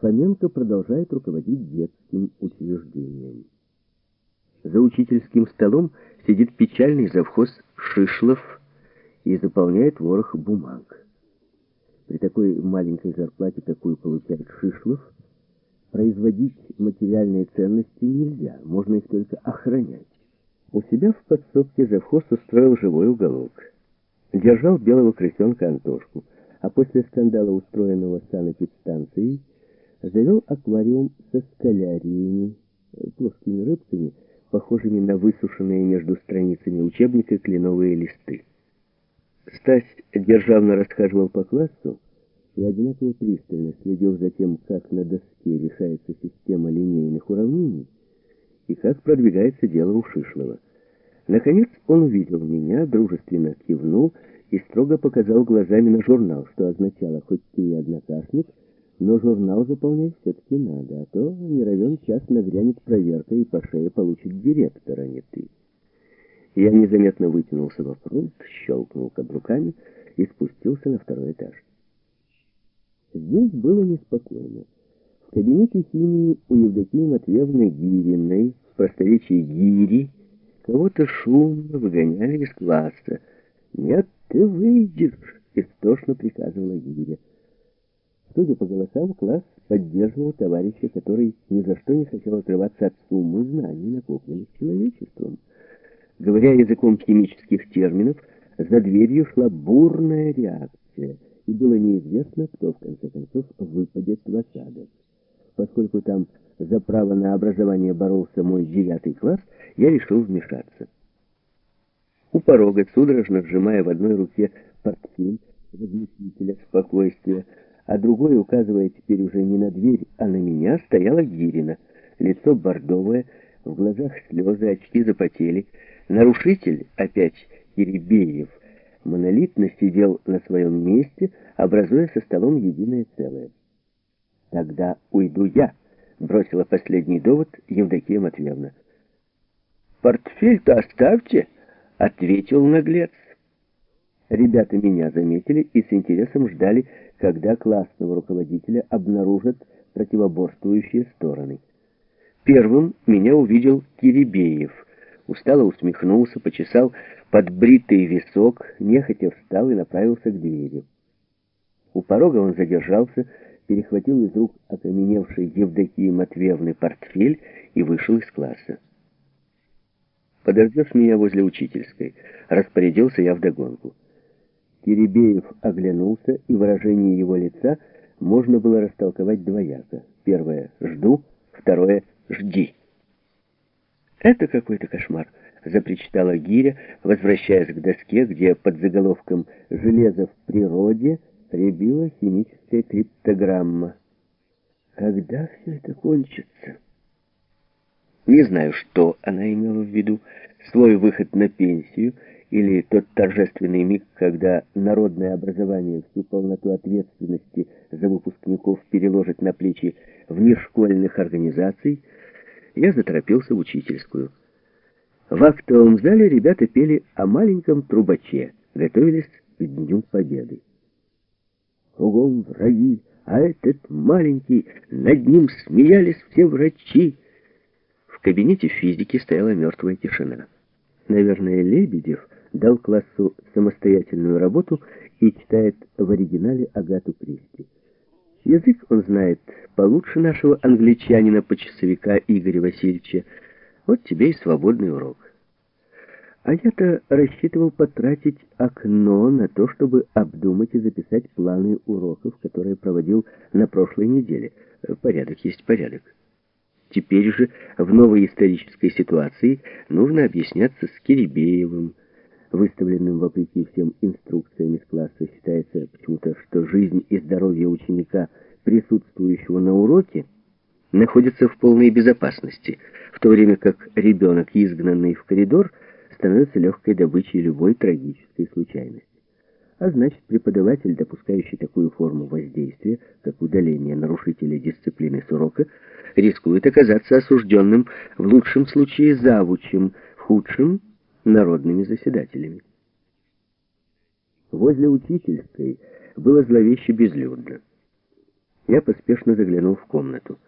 Фоменко продолжает руководить детским учреждением. За учительским столом сидит печальный завхоз Шишлов и заполняет ворох бумаг. При такой маленькой зарплате, какую получает Шишлов, производить материальные ценности нельзя, можно их только охранять. У себя в подсобке завхоз устроил живой уголок. Держал белого крысенка Антошку, а после скандала, устроенного санэпидстанцией, завел аквариум со скаляриями, плоскими рыбками, похожими на высушенные между страницами учебника кленовые листы. Стась державно расхаживал по классу и одинаково пристально следил за тем, как на доске решается система линейных уравнений и как продвигается дело у Шишлова. Наконец он увидел меня, дружественно кивнул и строго показал глазами на журнал, что означало, хоть ты и однокашник, но журнал заполнять все-таки надо, а то не равен час нагрянет проверка и по шее получит директор, а не ты. Я незаметно вытянулся во фронт, щелкнул каблуками и спустился на второй этаж. Здесь было неспокойно. В кабинете химии у Евдокии Матвеевны Гириной, в просторечии Гири, кого-то шумно выгоняли из класса. «Нет, ты выйдешь!» — истошно приказывала Гиря. Судя по голосам, класс поддерживал товарища, который ни за что не хотел отрываться от суммы знаний, накопленных человечеством. Говоря языком химических терминов, за дверью шла бурная реакция, и было неизвестно, кто в конце концов выпадет в осадок. Поскольку там за право на образование боролся мой девятый класс, я решил вмешаться. У порога, судорожно сжимая в одной руке портфель возместителя спокойствия, а другой, указывая теперь уже не на дверь, а на меня, стояла Гирина. Лицо бордовое, в глазах слезы, очки запотели. Нарушитель, опять Киребеев, монолитно сидел на своем месте, образуя со столом единое целое. «Тогда уйду я», — бросила последний довод Евдокия Матвеевна. «Портфель-то оставьте», — ответил наглец. Ребята меня заметили и с интересом ждали, когда классного руководителя обнаружат противоборствующие стороны. Первым меня увидел Киребеев. Устало усмехнулся, почесал подбритый висок, нехотя встал и направился к двери. У порога он задержался, перехватил из рук окаменевшей Евдокии Матвеевны портфель и вышел из класса. «Подождешь меня возле учительской?» Распорядился я вдогонку. Киребеев оглянулся, и выражение его лица можно было растолковать двояко. Первое — «жду», второе — «жди». «Это какой-то кошмар», — запричитала Гиря, возвращаясь к доске, где под заголовком «Железо в природе» прибила химическая криптограмма. «Когда все это кончится?» Не знаю, что она имела в виду, свой выход на пенсию или тот торжественный миг, когда народное образование всю полноту ответственности за выпускников переложит на плечи внешкольных организаций, я заторопился в учительскую. В актовом зале ребята пели о маленьком трубаче, готовились к Дню Победы. Кругом враги, а этот маленький, над ним смеялись все врачи, кабинете физики стояла мертвая тишина. Наверное, Лебедев дал классу самостоятельную работу и читает в оригинале Агату Кристи. Язык он знает получше нашего англичанина-почасовика Игоря Васильевича. Вот тебе и свободный урок. А я-то рассчитывал потратить окно на то, чтобы обдумать и записать планы уроков, которые проводил на прошлой неделе. Порядок есть порядок. Теперь же, в новой исторической ситуации, нужно объясняться с Киребеевым, выставленным вопреки всем инструкциям из класса. Считается почему-то, что жизнь и здоровье ученика, присутствующего на уроке, находятся в полной безопасности, в то время как ребенок, изгнанный в коридор, становится легкой добычей любой трагической случайности. А значит, преподаватель, допускающий такую форму воздействия, как удаление нарушителя дисциплины с урока, рискует оказаться осужденным в лучшем случае завучем, в худшем — народными заседателями. Возле учительской было зловеще безлюдно. Я поспешно заглянул в комнату.